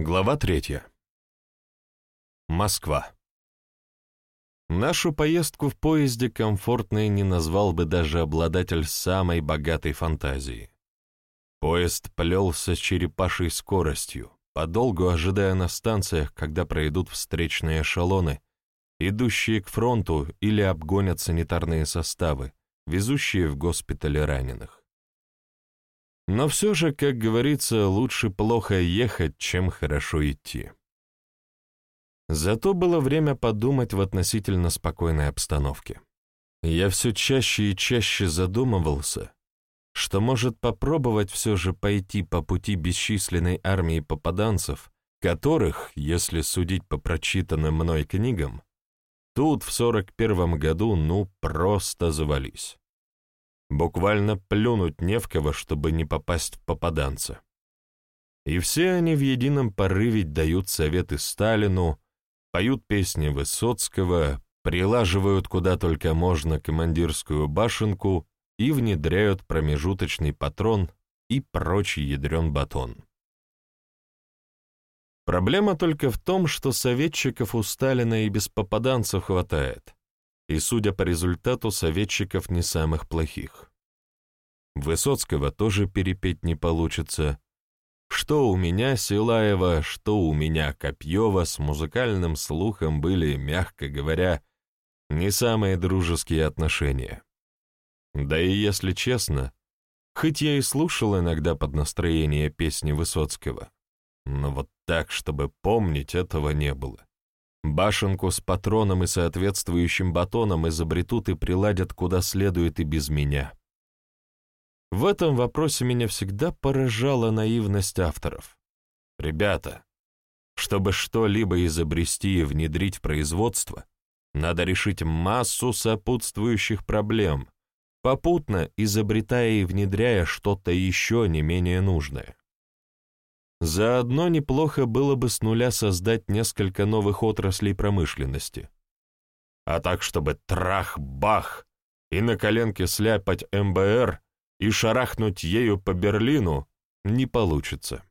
Глава третья. Москва. Нашу поездку в поезде комфортной не назвал бы даже обладатель самой богатой фантазии. Поезд плелся с черепашей скоростью, подолгу ожидая на станциях, когда пройдут встречные эшелоны, идущие к фронту или обгонят санитарные составы, везущие в госпитали раненых. Но все же, как говорится, лучше плохо ехать, чем хорошо идти. Зато было время подумать в относительно спокойной обстановке. Я все чаще и чаще задумывался, что может попробовать все же пойти по пути бесчисленной армии попаданцев, которых, если судить по прочитанным мной книгам, тут в сорок первом году ну просто завались. Буквально плюнуть не в кого, чтобы не попасть в попаданца. И все они в едином порыве дают советы Сталину, поют песни Высоцкого, прилаживают куда только можно командирскую башенку и внедряют промежуточный патрон и прочий ядрен батон. Проблема только в том, что советчиков у Сталина и без попаданцев хватает и, судя по результату, советчиков не самых плохих. Высоцкого тоже перепеть не получится. Что у меня Силаева, что у меня Копьева с музыкальным слухом были, мягко говоря, не самые дружеские отношения. Да и если честно, хоть я и слушал иногда под настроение песни Высоцкого, но вот так, чтобы помнить, этого не было. Башенку с патроном и соответствующим батоном изобретут и приладят куда следует и без меня. В этом вопросе меня всегда поражала наивность авторов. Ребята, чтобы что-либо изобрести и внедрить в производство, надо решить массу сопутствующих проблем, попутно изобретая и внедряя что-то еще не менее нужное. Заодно неплохо было бы с нуля создать несколько новых отраслей промышленности. А так, чтобы трах-бах и на коленке сляпать МБР и шарахнуть ею по Берлину, не получится.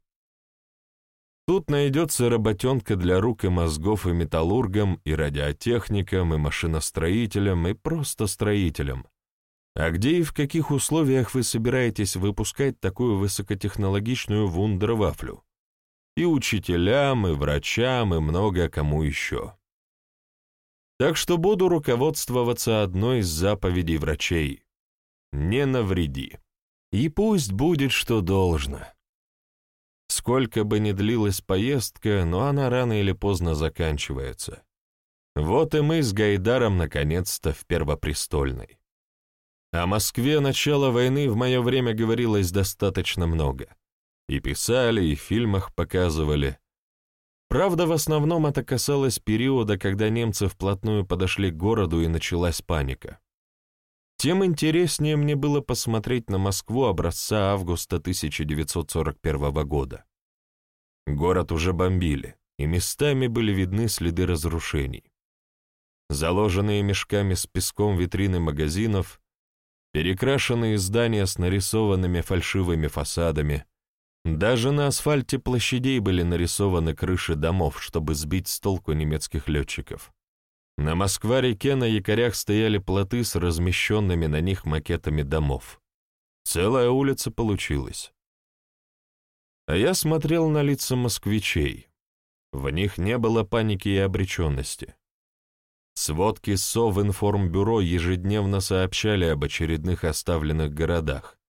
Тут найдется работенка для рук и мозгов и металлургам, и радиотехникам, и машиностроителям, и просто строителям, а где и в каких условиях вы собираетесь выпускать такую высокотехнологичную вундервафлю? И учителям, и врачам, и много кому еще. Так что буду руководствоваться одной из заповедей врачей. Не навреди. И пусть будет, что должно. Сколько бы ни длилась поездка, но она рано или поздно заканчивается. Вот и мы с Гайдаром наконец-то в Первопрестольной. О Москве начала войны в мое время говорилось достаточно много. И писали, и в фильмах показывали. Правда, в основном это касалось периода, когда немцы вплотную подошли к городу и началась паника. Тем интереснее мне было посмотреть на Москву образца августа 1941 года. Город уже бомбили, и местами были видны следы разрушений. Заложенные мешками с песком витрины магазинов, перекрашенные здания с нарисованными фальшивыми фасадами. Даже на асфальте площадей были нарисованы крыши домов, чтобы сбить с толку немецких летчиков. На Москва-реке на якорях стояли плоты с размещенными на них макетами домов. Целая улица получилась. А я смотрел на лица москвичей. В них не было паники и обреченности. Сводки Совинформбюро ежедневно сообщали об очередных оставленных городах.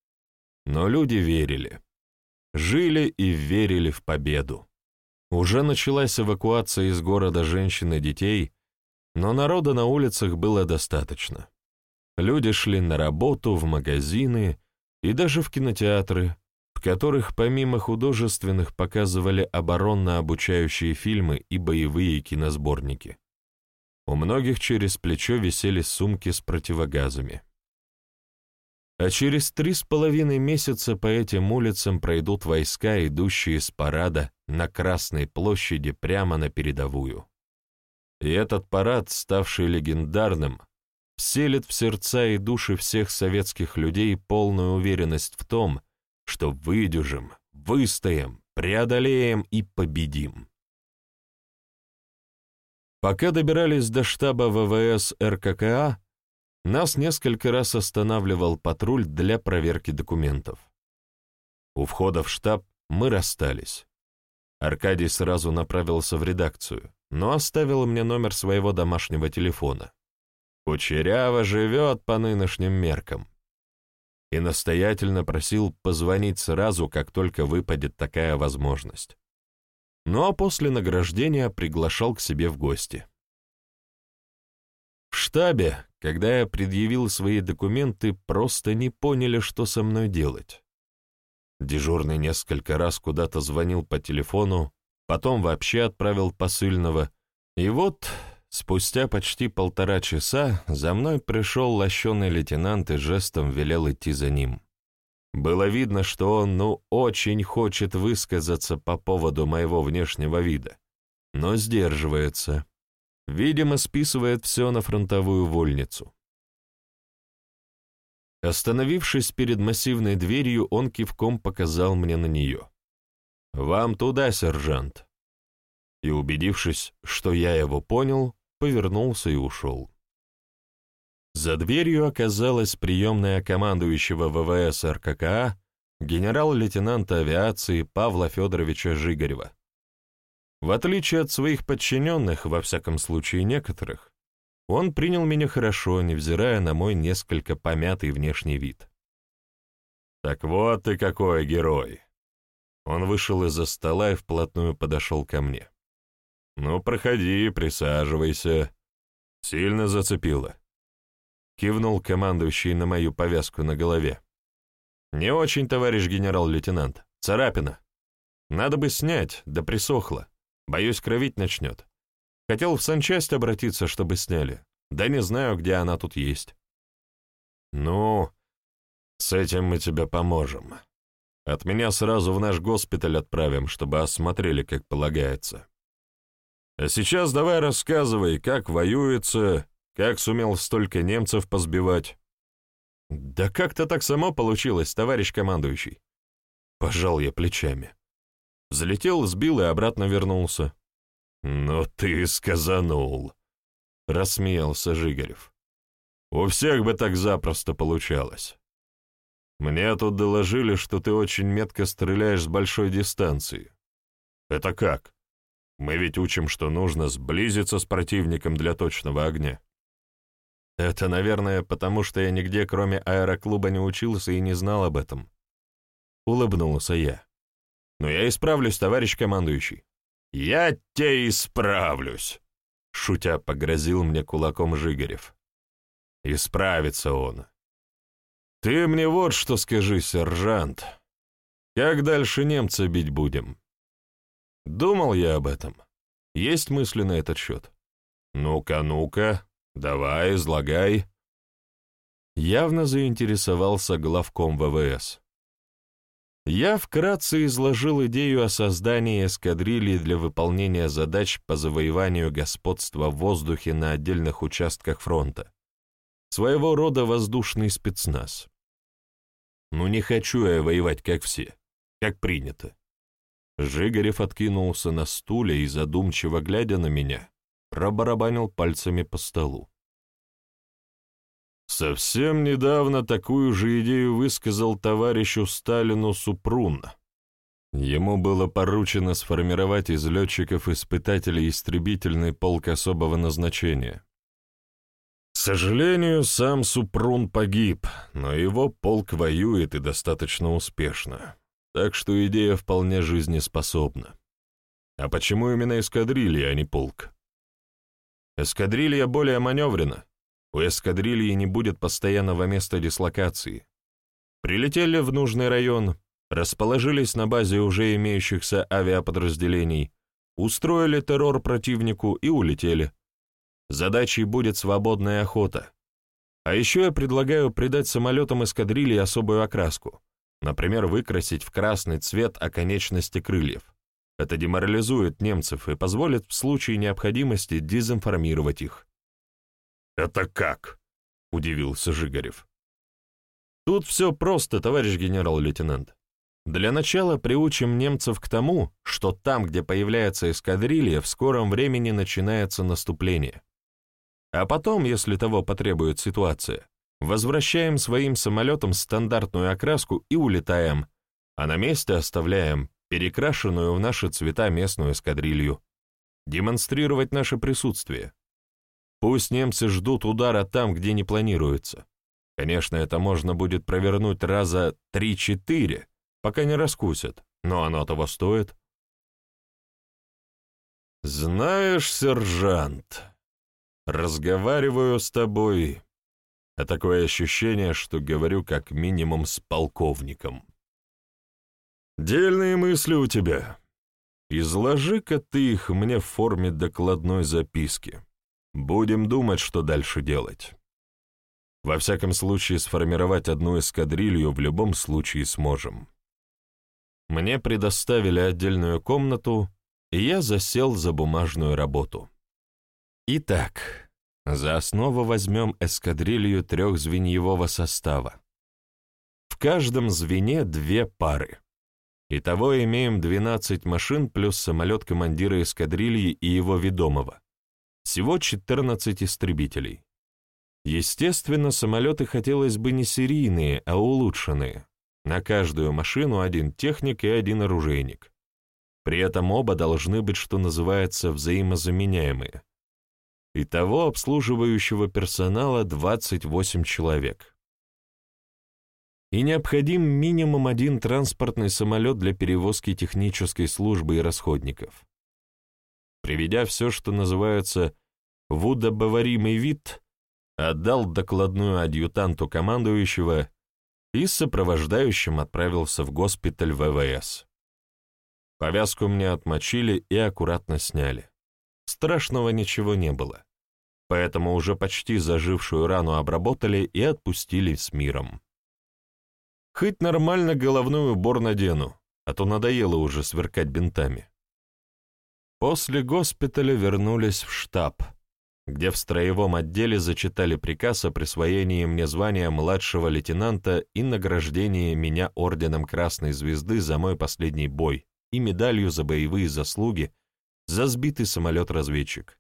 Но люди верили. Жили и верили в победу. Уже началась эвакуация из города женщин и детей, но народа на улицах было достаточно. Люди шли на работу, в магазины и даже в кинотеатры, в которых помимо художественных показывали оборонно-обучающие фильмы и боевые киносборники. У многих через плечо висели сумки с противогазами. А через три с половиной месяца по этим улицам пройдут войска, идущие с парада на Красной площади прямо на передовую. И этот парад, ставший легендарным, вселит в сердца и души всех советских людей полную уверенность в том, что выдержим, выстоим, преодолеем и победим. Пока добирались до штаба ВВС РККА, нас несколько раз останавливал патруль для проверки документов. У входа в штаб мы расстались. Аркадий сразу направился в редакцию, но оставил мне номер своего домашнего телефона. Кучерява живет по нынешним меркам. И настоятельно просил позвонить сразу, как только выпадет такая возможность. Ну а после награждения приглашал к себе в гости. В штабе, когда я предъявил свои документы, просто не поняли, что со мной делать. Дежурный несколько раз куда-то звонил по телефону, потом вообще отправил посыльного, и вот спустя почти полтора часа за мной пришел лощеный лейтенант и жестом велел идти за ним. Было видно, что он, ну, очень хочет высказаться по поводу моего внешнего вида, но сдерживается. Видимо, списывает все на фронтовую вольницу. Остановившись перед массивной дверью, он кивком показал мне на нее. «Вам туда, сержант!» И, убедившись, что я его понял, повернулся и ушел. За дверью оказалась приемная командующего ВВС РККА генерал-лейтенанта авиации Павла Федоровича Жигарева. В отличие от своих подчиненных, во всяком случае некоторых, он принял меня хорошо, невзирая на мой несколько помятый внешний вид. «Так вот ты какой герой!» Он вышел из-за стола и вплотную подошел ко мне. «Ну, проходи, присаживайся. Сильно зацепило?» Кивнул командующий на мою повязку на голове. «Не очень, товарищ генерал-лейтенант. Царапина. Надо бы снять, да присохло. Боюсь, кровить начнет. Хотел в санчасть обратиться, чтобы сняли. Да не знаю, где она тут есть. Ну, с этим мы тебе поможем. От меня сразу в наш госпиталь отправим, чтобы осмотрели, как полагается. А сейчас давай рассказывай, как воюется, как сумел столько немцев позбивать. Да как-то так само получилось, товарищ командующий. Пожал я плечами. Залетел, сбил и обратно вернулся. «Ну ты сказанул!» — рассмеялся Жигарев. «У всех бы так запросто получалось. Мне тут доложили, что ты очень метко стреляешь с большой дистанции. Это как? Мы ведь учим, что нужно сблизиться с противником для точного огня». «Это, наверное, потому что я нигде, кроме аэроклуба, не учился и не знал об этом». Улыбнулся я. «Но я исправлюсь, товарищ командующий. «Я тебе исправлюсь!» — шутя погрозил мне кулаком Жигарев. «Исправится он. Ты мне вот что скажи, сержант. Как дальше немца бить будем?» Думал я об этом. Есть мысли на этот счет? Ну-ка, ну-ка, давай, излагай. Явно заинтересовался главком ВВС. Я вкратце изложил идею о создании эскадрильи для выполнения задач по завоеванию господства в воздухе на отдельных участках фронта. Своего рода воздушный спецназ. Ну не хочу я воевать, как все, как принято. Жигарев откинулся на стуле и, задумчиво глядя на меня, пробарабанил пальцами по столу. Совсем недавно такую же идею высказал товарищу Сталину Супрун. Ему было поручено сформировать из летчиков-испытателей истребительный полк особого назначения. К сожалению, сам Супрун погиб, но его полк воюет и достаточно успешно, так что идея вполне жизнеспособна. А почему именно эскадрилья, а не полк? Эскадрилья более маневрена, у эскадрильи не будет постоянного места дислокации. Прилетели в нужный район, расположились на базе уже имеющихся авиаподразделений, устроили террор противнику и улетели. Задачей будет свободная охота. А еще я предлагаю придать самолетам эскадрильи особую окраску, например, выкрасить в красный цвет оконечности крыльев. Это деморализует немцев и позволит в случае необходимости дезинформировать их. «Это как?» — удивился Жигарев. «Тут все просто, товарищ генерал-лейтенант. Для начала приучим немцев к тому, что там, где появляется эскадрилья, в скором времени начинается наступление. А потом, если того потребует ситуация, возвращаем своим самолетам стандартную окраску и улетаем, а на месте оставляем перекрашенную в наши цвета местную эскадрилью. Демонстрировать наше присутствие. Пусть немцы ждут удара там, где не планируется. Конечно, это можно будет провернуть раза три-четыре, пока не раскусят, но оно того стоит. «Знаешь, сержант, разговариваю с тобой, а такое ощущение, что говорю как минимум с полковником. Дельные мысли у тебя. Изложи-ка ты их мне в форме докладной записки. Будем думать, что дальше делать. Во всяком случае, сформировать одну эскадрилью в любом случае сможем. Мне предоставили отдельную комнату, и я засел за бумажную работу. Итак, за основу возьмем эскадрилью трехзвеньевого состава. В каждом звене две пары. Итого имеем 12 машин плюс самолет командира эскадрильи и его ведомого. Всего 14 истребителей. Естественно, самолеты хотелось бы не серийные, а улучшенные. На каждую машину один техник и один оружейник. При этом оба должны быть, что называется, взаимозаменяемые. Итого обслуживающего персонала 28 человек. И необходим минимум один транспортный самолет для перевозки технической службы и расходников. Приведя все, что называется в удобоваримый вид, отдал докладную адъютанту командующего и с сопровождающим отправился в госпиталь ВВС. Повязку мне отмочили и аккуратно сняли. Страшного ничего не было, поэтому уже почти зажившую рану обработали и отпустили с миром. Хоть нормально головной убор надену, а то надоело уже сверкать бинтами. После госпиталя вернулись в штаб — где в строевом отделе зачитали приказ о присвоении мне звания младшего лейтенанта и награждении меня орденом Красной Звезды за мой последний бой и медалью за боевые заслуги за сбитый самолет-разведчик.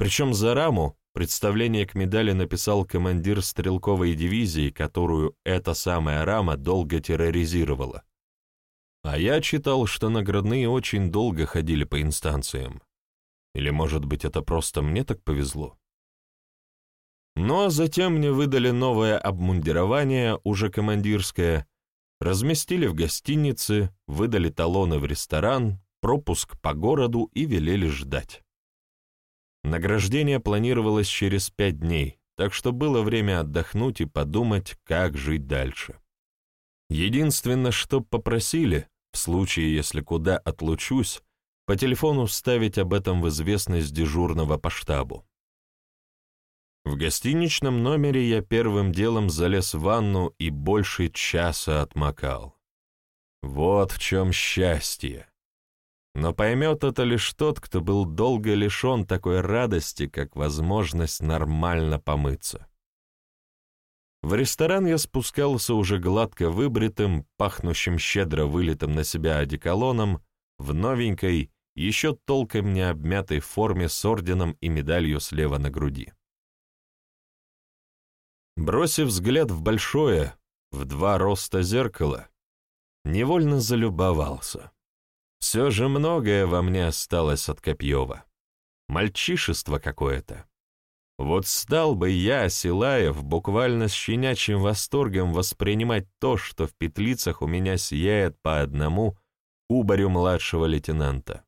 Причем за раму представление к медали написал командир стрелковой дивизии, которую эта самая рама долго терроризировала. А я читал, что наградные очень долго ходили по инстанциям. Или, может быть, это просто мне так повезло? Ну а затем мне выдали новое обмундирование, уже командирское, разместили в гостинице, выдали талоны в ресторан, пропуск по городу и велели ждать. Награждение планировалось через пять дней, так что было время отдохнуть и подумать, как жить дальше. Единственное, что попросили, в случае, если куда отлучусь, по телефону вставить об этом в известность дежурного по штабу. В гостиничном номере я первым делом залез в ванну и больше часа отмокал. Вот в чем счастье. Но поймет это лишь тот, кто был долго лишен такой радости, как возможность нормально помыться. В ресторан я спускался уже гладко выбритым, пахнущим щедро вылитым на себя одеколоном, в новенькой, еще толком не обмятой форме с орденом и медалью слева на груди. Бросив взгляд в большое, в два роста зеркало, невольно залюбовался. Все же многое во мне осталось от Копьева. Мальчишество какое-то. Вот стал бы я, Силаев, буквально с щенячьим восторгом воспринимать то, что в петлицах у меня сияет по одному кубарю младшего лейтенанта.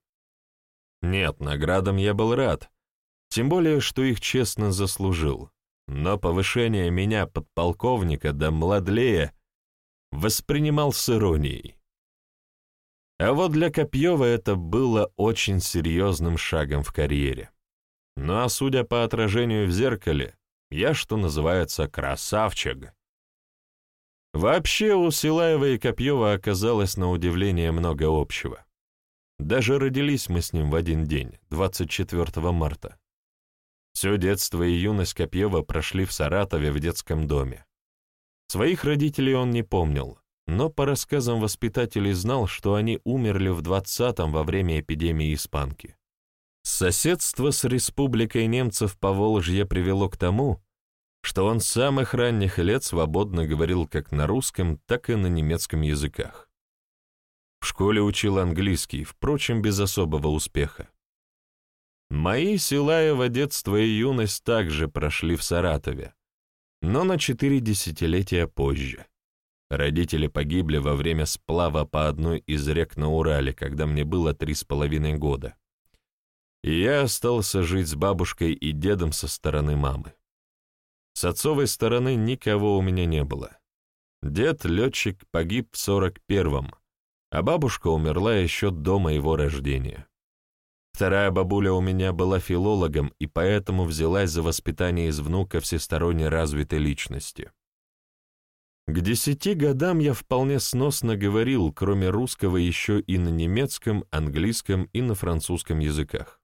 Нет, наградам я был рад, тем более, что их честно заслужил, но повышение меня подполковника до младлея воспринимал с иронией. А вот для Копьева это было очень серьезным шагом в карьере. Ну а судя по отражению в зеркале, я, что называется, красавчик. Вообще у Силаева и Копьева оказалось на удивление много общего. Даже родились мы с ним в один день, 24 марта. Все детство и юность Копьева прошли в Саратове в детском доме. Своих родителей он не помнил, но по рассказам воспитателей знал, что они умерли в 20-м во время эпидемии испанки. Соседство с республикой немцев по Волжье привело к тому, что он с самых ранних лет свободно говорил как на русском, так и на немецком языках. В школе учил английский, впрочем, без особого успеха. Мои Силаева детство и юность также прошли в Саратове, но на четыре десятилетия позже. Родители погибли во время сплава по одной из рек на Урале, когда мне было три с половиной года. И я остался жить с бабушкой и дедом со стороны мамы. С отцовой стороны никого у меня не было. Дед, летчик, погиб в сорок первом, а бабушка умерла еще до моего рождения. Вторая бабуля у меня была филологом и поэтому взялась за воспитание из внука всесторонне развитой личности. К десяти годам я вполне сносно говорил, кроме русского, еще и на немецком, английском и на французском языках.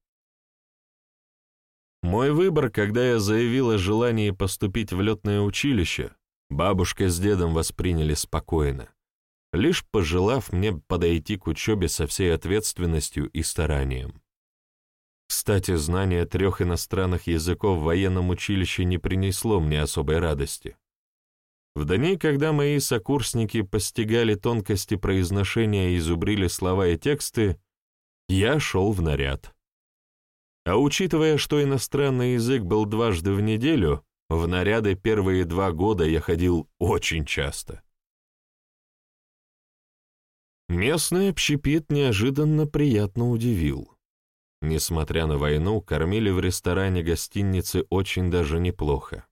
Мой выбор, когда я заявил о желании поступить в летное училище, бабушка с дедом восприняли спокойно, лишь пожелав мне подойти к учебе со всей ответственностью и старанием. Кстати, знание трех иностранных языков в военном училище не принесло мне особой радости. В дни, когда мои сокурсники постигали тонкости произношения и зубрили слова и тексты, я шел в наряд. А учитывая, что иностранный язык был дважды в неделю, в наряды первые два года я ходил очень часто. Местный общепит неожиданно приятно удивил. Несмотря на войну, кормили в ресторане гостиницы очень даже неплохо.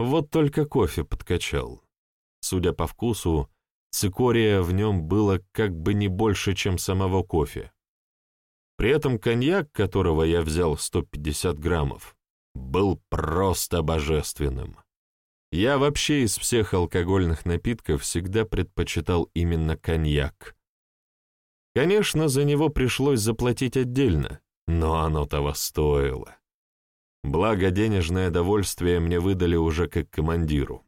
Вот только кофе подкачал. Судя по вкусу, цикория в нем было как бы не больше, чем самого кофе. При этом коньяк, которого я взял 150 граммов, был просто божественным. Я вообще из всех алкогольных напитков всегда предпочитал именно коньяк. Конечно, за него пришлось заплатить отдельно, но оно того стоило. Благо, денежное довольствие мне выдали уже как командиру.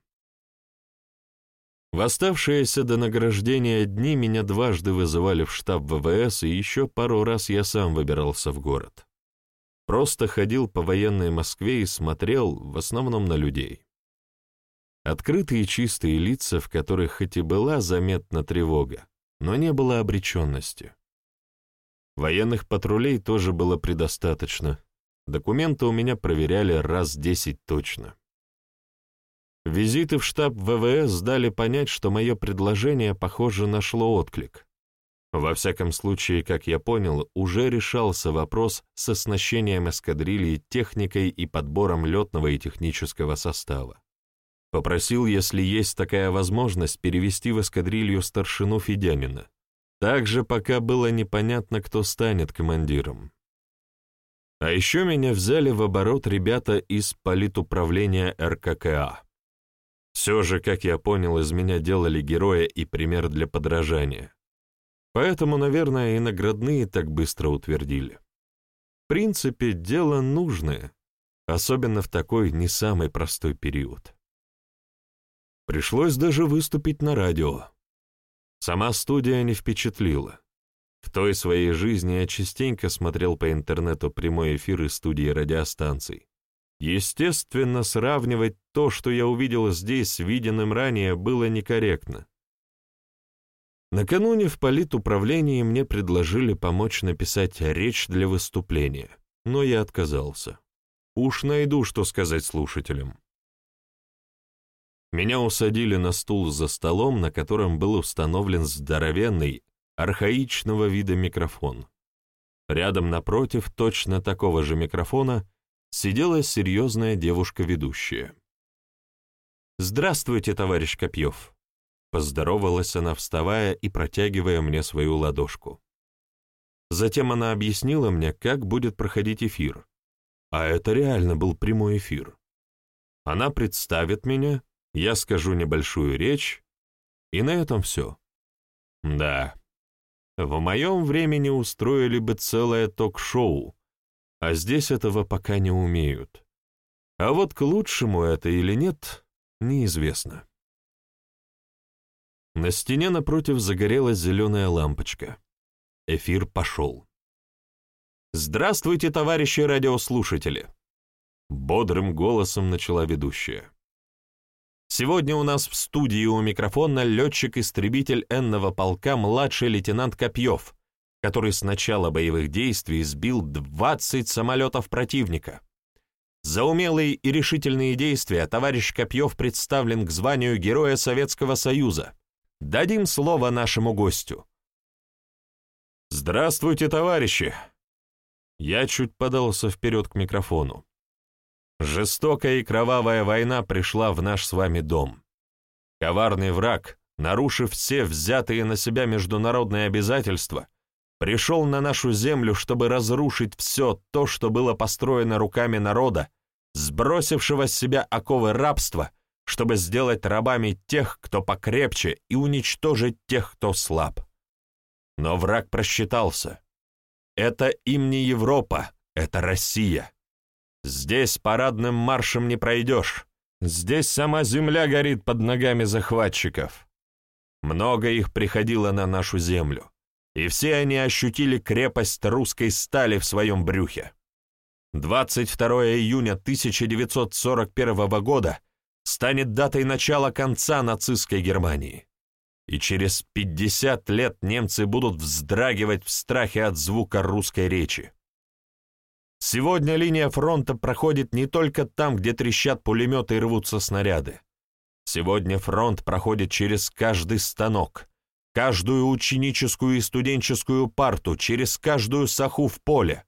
В оставшиеся до награждения дни меня дважды вызывали в штаб ВВС, и еще пару раз я сам выбирался в город. Просто ходил по военной Москве и смотрел, в основном на людей. Открытые чистые лица, в которых хоть и была заметна тревога, но не было обреченности. Военных патрулей тоже было предостаточно. Документы у меня проверяли раз десять точно. Визиты в штаб ВВС дали понять, что мое предложение, похоже, нашло отклик. Во всяком случае, как я понял, уже решался вопрос с оснащением эскадрильи техникой и подбором летного и технического состава. Попросил, если есть такая возможность, перевести в эскадрилью старшину Федянина. Также пока было непонятно, кто станет командиром. А еще меня взяли в оборот ребята из политуправления РККА. Все же, как я понял, из меня делали героя и пример для подражания. Поэтому, наверное, и наградные так быстро утвердили. В принципе, дело нужное, особенно в такой не самый простой период. Пришлось даже выступить на радио. Сама студия не впечатлила. В той своей жизни я частенько смотрел по интернету прямой эфир из студии радиостанций. Естественно, сравнивать то, что я увидел здесь с виденным ранее, было некорректно. Накануне в политуправлении мне предложили помочь написать речь для выступления, но я отказался. Уж найду, что сказать слушателям. Меня усадили на стул за столом, на котором был установлен здоровенный, архаичного вида микрофон. Рядом напротив точно такого же микрофона сидела серьезная девушка-ведущая. «Здравствуйте, товарищ Копьев!» Поздоровалась она, вставая и протягивая мне свою ладошку. Затем она объяснила мне, как будет проходить эфир. А это реально был прямой эфир. Она представит меня, я скажу небольшую речь, и на этом все. Да, в моем времени устроили бы целое ток-шоу, а здесь этого пока не умеют. А вот к лучшему это или нет, неизвестно. На стене напротив загорелась зеленая лампочка. Эфир пошел. «Здравствуйте, товарищи радиослушатели!» Бодрым голосом начала ведущая. Сегодня у нас в студии у микрофона летчик-истребитель Энного полка младший лейтенант Копьев, который с начала боевых действий сбил 20 самолетов противника. За умелые и решительные действия товарищ Копьев представлен к званию Героя Советского Союза. Дадим слово нашему гостю. «Здравствуйте, товарищи!» Я чуть подался вперед к микрофону. Жестокая и кровавая война пришла в наш с вами дом. Коварный враг, нарушив все взятые на себя международные обязательства, пришел на нашу землю, чтобы разрушить все то, что было построено руками народа, сбросившего с себя оковы рабства, чтобы сделать рабами тех, кто покрепче, и уничтожить тех, кто слаб. Но враг просчитался. Это им не Европа, это Россия. Здесь парадным маршем не пройдешь. Здесь сама земля горит под ногами захватчиков. Много их приходило на нашу землю, и все они ощутили крепость русской стали в своем брюхе. 22 июня 1941 года станет датой начала конца нацистской Германии. И через 50 лет немцы будут вздрагивать в страхе от звука русской речи. Сегодня линия фронта проходит не только там, где трещат пулеметы и рвутся снаряды. Сегодня фронт проходит через каждый станок, каждую ученическую и студенческую парту, через каждую саху в поле.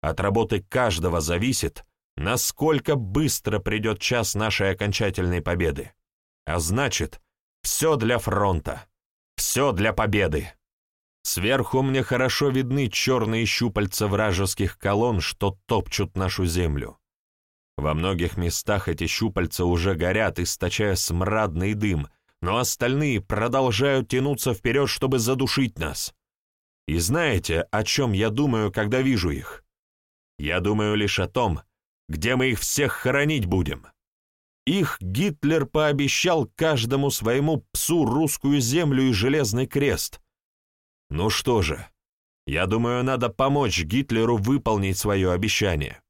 От работы каждого зависит, насколько быстро придет час нашей окончательной победы. А значит, все для фронта, все для победы. Сверху мне хорошо видны черные щупальца вражеских колонн, что топчут нашу землю. Во многих местах эти щупальца уже горят, источая смрадный дым, но остальные продолжают тянуться вперед, чтобы задушить нас. И знаете, о чем я думаю, когда вижу их? Я думаю лишь о том, где мы их всех хоронить будем. Их Гитлер пообещал каждому своему псу русскую землю и железный крест — ну что же, я думаю, надо помочь Гитлеру выполнить свое обещание.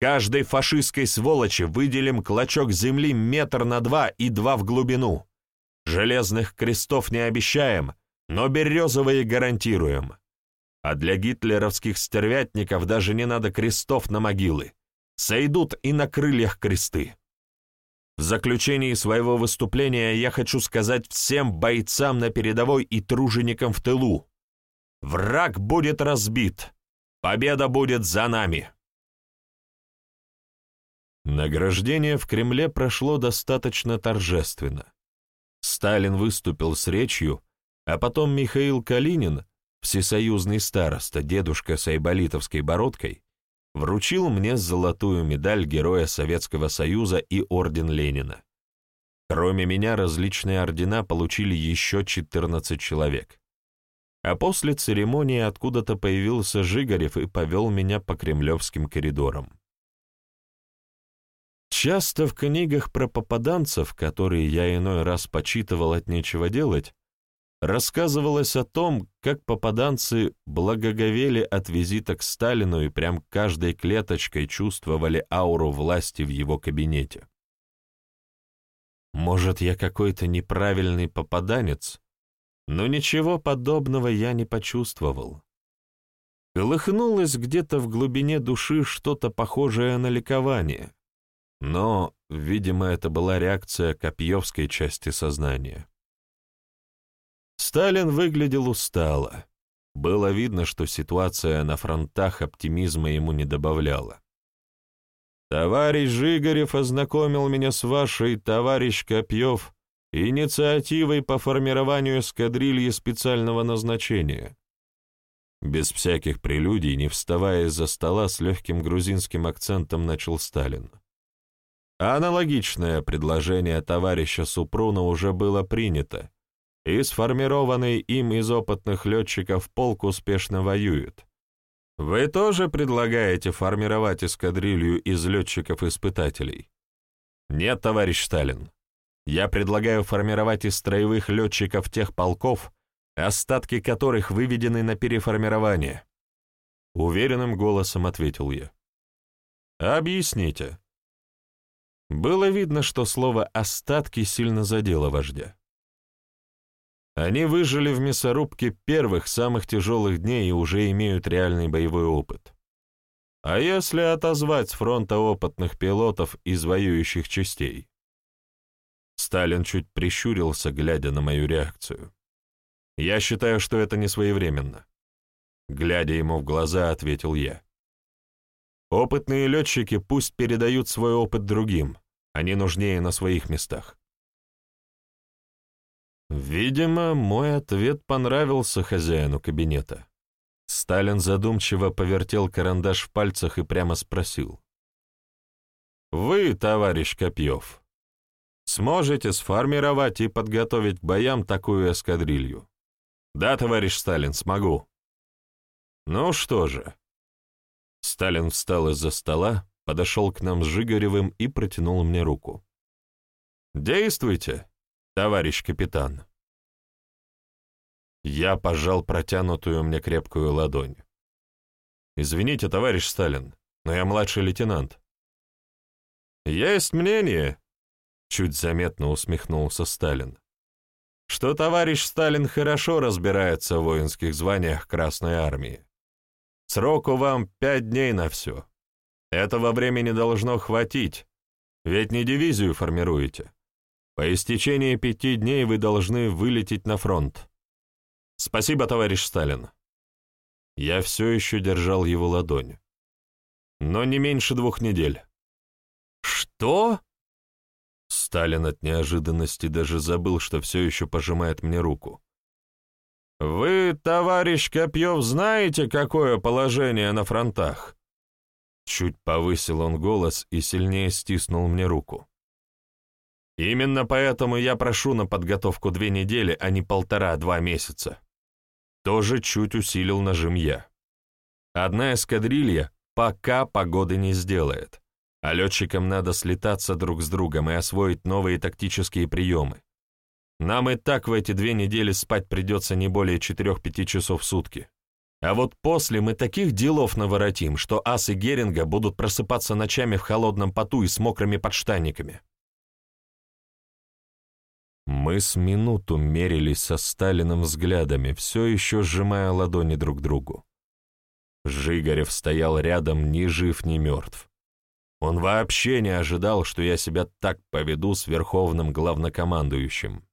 Каждой фашистской сволочи выделим клочок земли метр на два и два в глубину. Железных крестов не обещаем, но березовые гарантируем. А для гитлеровских стервятников даже не надо крестов на могилы. Сойдут и на крыльях кресты. В заключении своего выступления я хочу сказать всем бойцам на передовой и труженикам в тылу. Враг будет разбит. Победа будет за нами. Награждение в Кремле прошло достаточно торжественно. Сталин выступил с речью, а потом Михаил Калинин, всесоюзный староста, дедушка с айболитовской бородкой, вручил мне золотую медаль Героя Советского Союза и Орден Ленина. Кроме меня различные ордена получили еще 14 человек. А после церемонии откуда-то появился Жигарев и повел меня по кремлевским коридорам. Часто в книгах про попаданцев, которые я иной раз почитывал от нечего делать, рассказывалось о том, как попаданцы благоговели от визита к Сталину и прям каждой клеточкой чувствовали ауру власти в его кабинете. Может, я какой-то неправильный попаданец, но ничего подобного я не почувствовал. Колыхнулось где-то в глубине души что-то похожее на ликование, но, видимо, это была реакция копьевской части сознания. Сталин выглядел устало. Было видно, что ситуация на фронтах оптимизма ему не добавляла. «Товарищ Жигарев ознакомил меня с вашей, товарищ Копьев, инициативой по формированию эскадрильи специального назначения». Без всяких прелюдий, не вставая из-за стола, с легким грузинским акцентом начал Сталин. Аналогичное предложение товарища Супруна уже было принято, и сформированный им из опытных летчиков полк успешно воюет. Вы тоже предлагаете формировать эскадрилью из летчиков-испытателей? Нет, товарищ Сталин. Я предлагаю формировать из строевых летчиков тех полков, остатки которых выведены на переформирование. Уверенным голосом ответил я. «Объясните». Было видно, что слово «остатки» сильно задело вождя. Они выжили в мясорубке первых, самых тяжелых дней и уже имеют реальный боевой опыт. А если отозвать с фронта опытных пилотов из воюющих частей? Сталин чуть прищурился, глядя на мою реакцию. Я считаю, что это не своевременно. Глядя ему в глаза, ответил я. Опытные летчики пусть передают свой опыт другим, они нужнее на своих местах. Видимо, мой ответ понравился хозяину кабинета. Сталин задумчиво повертел карандаш в пальцах и прямо спросил. «Вы, товарищ Копьев, сможете сформировать и подготовить к боям такую эскадрилью?» «Да, товарищ Сталин, смогу». «Ну что же». Сталин встал из-за стола, подошел к нам с Жигаревым и протянул мне руку. «Действуйте, товарищ капитан». Я пожал протянутую мне крепкую ладонь. «Извините, товарищ Сталин, но я младший лейтенант». «Есть мнение», — чуть заметно усмехнулся Сталин, «что товарищ Сталин хорошо разбирается в воинских званиях Красной Армии. Сроку вам пять дней на все. Этого времени должно хватить, ведь не дивизию формируете. По истечении пяти дней вы должны вылететь на фронт. Спасибо, товарищ Сталин. Я все еще держал его ладонь. Но не меньше двух недель. Что? Сталин от неожиданности даже забыл, что все еще пожимает мне руку. «Вы, товарищ Копьев, знаете, какое положение на фронтах?» Чуть повысил он голос и сильнее стиснул мне руку. «Именно поэтому я прошу на подготовку две недели, а не полтора-два месяца тоже чуть усилил нажим я. Одна эскадрилья пока погоды не сделает, а летчикам надо слетаться друг с другом и освоить новые тактические приемы. Нам и так в эти две недели спать придется не более 4-5 часов в сутки. А вот после мы таких делов наворотим, что ас и Геринга будут просыпаться ночами в холодном поту и с мокрыми подштанниками. Мы с минуту мерились со Сталиным взглядами, все еще сжимая ладони друг другу. Жигарев стоял рядом, ни жив, ни мертв. Он вообще не ожидал, что я себя так поведу с верховным главнокомандующим.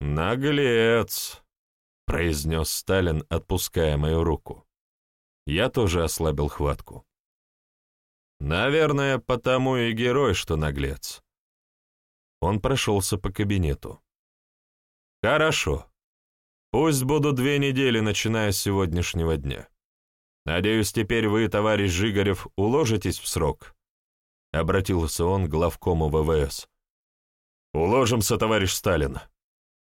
«Наглец!» — произнес Сталин, отпуская мою руку. Я тоже ослабил хватку. «Наверное, потому и герой, что наглец. Он прошелся по кабинету. «Хорошо. Пусть будут две недели, начиная с сегодняшнего дня. Надеюсь, теперь вы, товарищ Жигарев, уложитесь в срок?» Обратился он к главкому ВВС. «Уложимся, товарищ Сталин!»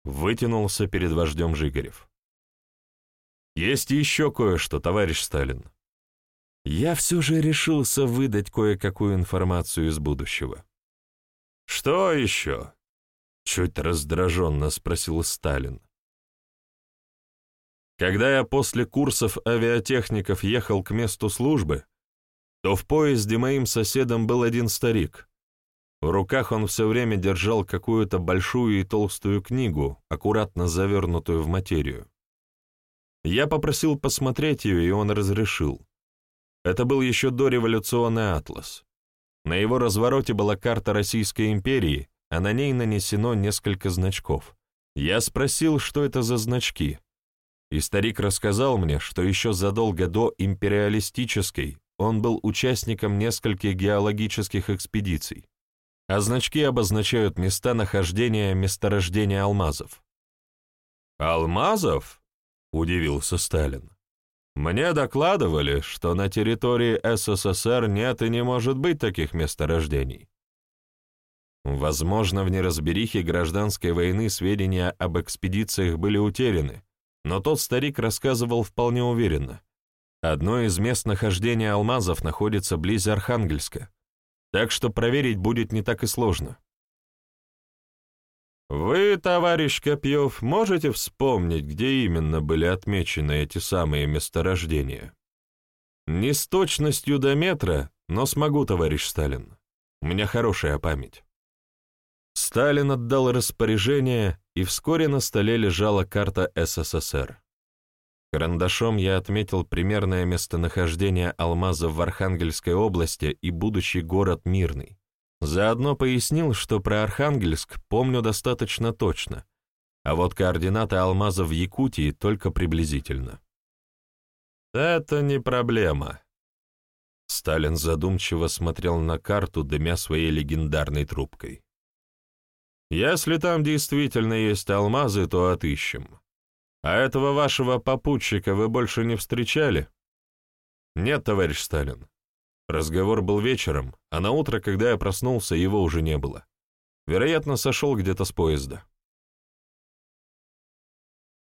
Вытянулся перед вождем Жигарев. «Есть еще кое-что, товарищ Сталин. Я все же решился выдать кое-какую информацию из будущего. «Что еще?» — чуть раздраженно спросил Сталин. Когда я после курсов авиатехников ехал к месту службы, то в поезде моим соседом был один старик. В руках он все время держал какую-то большую и толстую книгу, аккуратно завернутую в материю. Я попросил посмотреть ее, и он разрешил. Это был еще дореволюционный атлас. На его развороте была карта Российской империи, а на ней нанесено несколько значков. Я спросил, что это за значки. И старик рассказал мне, что еще задолго до империалистической он был участником нескольких геологических экспедиций, а значки обозначают места нахождения месторождения алмазов. «Алмазов?» — удивился Сталин. Мне докладывали, что на территории СССР нет и не может быть таких месторождений. Возможно, в неразберихе гражданской войны сведения об экспедициях были утеряны, но тот старик рассказывал вполне уверенно. Одно из мест нахождения алмазов находится близ Архангельска, так что проверить будет не так и сложно. Вы, товарищ Копьев, можете вспомнить, где именно были отмечены эти самые месторождения? Не с точностью до метра, но смогу, товарищ Сталин. У меня хорошая память. Сталин отдал распоряжение, и вскоре на столе лежала карта СССР. Карандашом я отметил примерное местонахождение алмазов в Архангельской области и будущий город Мирный. Заодно пояснил, что про Архангельск помню достаточно точно, а вот координаты алмазов в Якутии только приблизительно. «Это не проблема», Сталин задумчиво смотрел на карту, дымя своей легендарной трубкой. «Если там действительно есть алмазы, то отыщем. А этого вашего попутчика вы больше не встречали?» «Нет, товарищ Сталин. Разговор был вечером, а на утро, когда я проснулся, его уже не было. Вероятно, сошел где-то с поезда».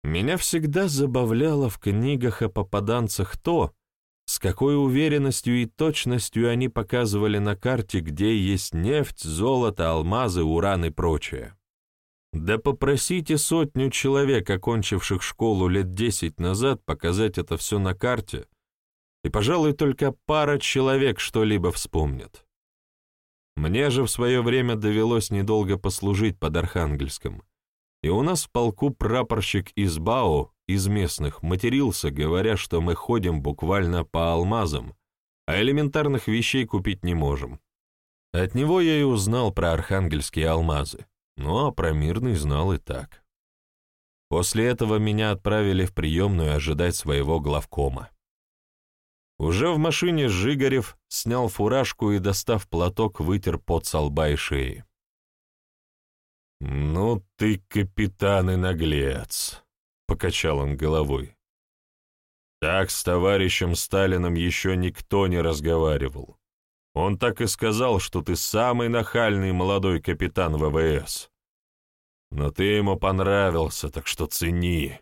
Меня всегда забавляло в книгах о попаданцах то, с какой уверенностью и точностью они показывали на карте, где есть нефть, золото, алмазы, уран и прочее. Да попросите сотню человек, окончивших школу лет десять назад, показать это все на карте, и, пожалуй, только пара человек что-либо вспомнят. Мне же в свое время довелось недолго послужить под Архангельском, и у нас в полку прапорщик из БАО, из местных, матерился, говоря, что мы ходим буквально по алмазам, а элементарных вещей купить не можем. От него я и узнал про архангельские алмазы, ну про мирный знал и так. После этого меня отправили в приемную ожидать своего главкома. Уже в машине Жигарев снял фуражку и, достав платок, вытер пот со лба и шеи. «Ну ты, капитан и наглец!» — покачал он головой. «Так с товарищем Сталином еще никто не разговаривал. Он так и сказал, что ты самый нахальный молодой капитан ВВС. Но ты ему понравился, так что цени.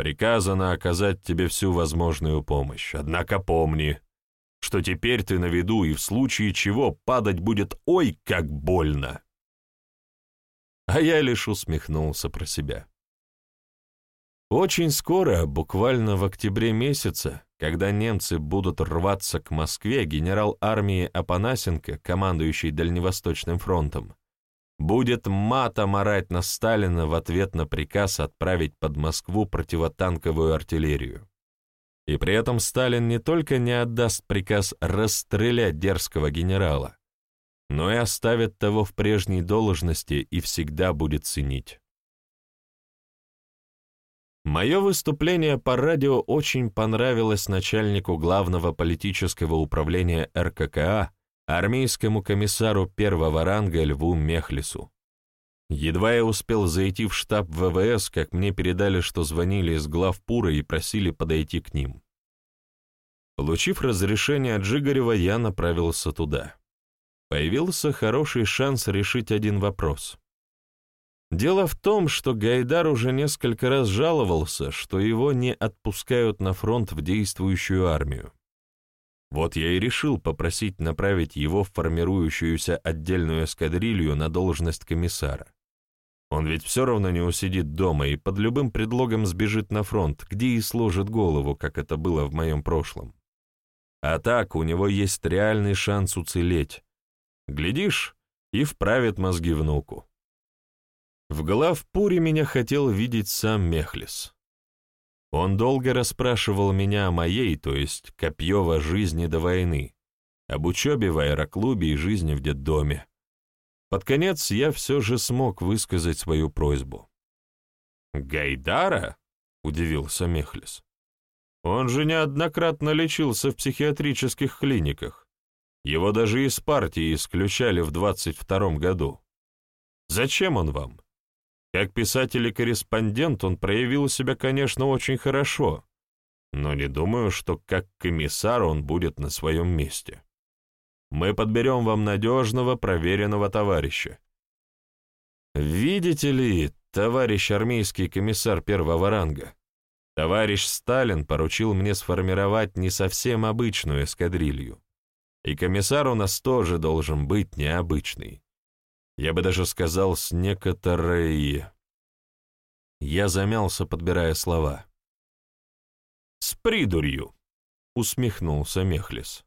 Приказано оказать тебе всю возможную помощь, однако помни, что теперь ты на виду, и в случае чего падать будет ой как больно!» а я лишь усмехнулся про себя. Очень скоро, буквально в октябре месяце, когда немцы будут рваться к Москве, генерал армии Апанасенко, командующий Дальневосточным фронтом, будет матом орать на Сталина в ответ на приказ отправить под Москву противотанковую артиллерию. И при этом Сталин не только не отдаст приказ расстрелять дерзкого генерала, но и оставит того в прежней должности и всегда будет ценить. Мое выступление по радио очень понравилось начальнику главного политического управления РККА, армейскому комиссару первого ранга Льву Мехлису. Едва я успел зайти в штаб ВВС, как мне передали, что звонили из главпура и просили подойти к ним. Получив разрешение от Жигарева, я направился туда появился хороший шанс решить один вопрос. Дело в том, что Гайдар уже несколько раз жаловался, что его не отпускают на фронт в действующую армию. Вот я и решил попросить направить его в формирующуюся отдельную эскадрилью на должность комиссара. Он ведь все равно не усидит дома и под любым предлогом сбежит на фронт, где и сложит голову, как это было в моем прошлом. А так у него есть реальный шанс уцелеть, Глядишь, и вправит мозги внуку. В главпуре меня хотел видеть сам Мехлис. Он долго расспрашивал меня о моей, то есть Копьева, жизни до войны, об учебе в аэроклубе и жизни в детдоме. Под конец я все же смог высказать свою просьбу. «Гайдара?» — удивился Мехлис. «Он же неоднократно лечился в психиатрических клиниках. Его даже из партии исключали в 22 году. Зачем он вам? Как писатель и корреспондент он проявил себя, конечно, очень хорошо, но не думаю, что как комиссар он будет на своем месте. Мы подберем вам надежного, проверенного товарища. Видите ли, товарищ армейский комиссар первого ранга, товарищ Сталин поручил мне сформировать не совсем обычную эскадрилью. И комиссар у нас тоже должен быть необычный. Я бы даже сказал, с некоторой... Я замялся, подбирая слова. «С придурью», — усмехнулся Мехлис.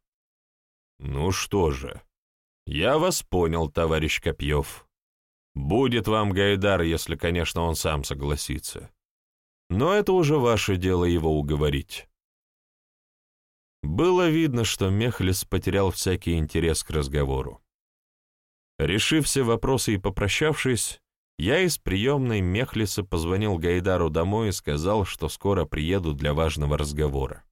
«Ну что же, я вас понял, товарищ Копьев. Будет вам Гайдар, если, конечно, он сам согласится. Но это уже ваше дело его уговорить». Было видно, что Мехлис потерял всякий интерес к разговору. Решив все вопросы и попрощавшись, я из приемной Мехлиса позвонил Гайдару домой и сказал, что скоро приеду для важного разговора.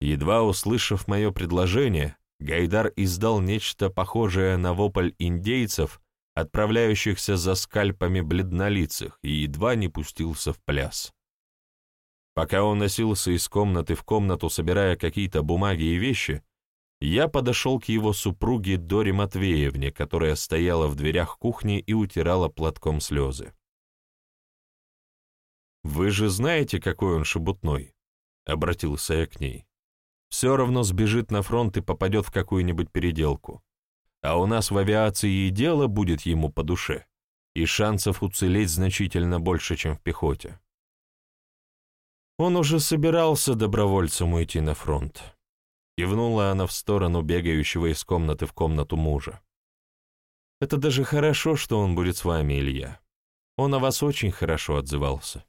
Едва услышав мое предложение, Гайдар издал нечто похожее на вопль индейцев, отправляющихся за скальпами бледнолицых, и едва не пустился в пляс. Пока он носился из комнаты в комнату, собирая какие-то бумаги и вещи, я подошел к его супруге Доре Матвеевне, которая стояла в дверях кухни и утирала платком слезы. «Вы же знаете, какой он шебутной?» — обратился я к ней. «Все равно сбежит на фронт и попадет в какую-нибудь переделку. А у нас в авиации и дело будет ему по душе, и шансов уцелеть значительно больше, чем в пехоте». Он уже собирался добровольцем уйти на фронт. Кивнула она в сторону бегающего из комнаты в комнату мужа. «Это даже хорошо, что он будет с вами, Илья. Он о вас очень хорошо отзывался».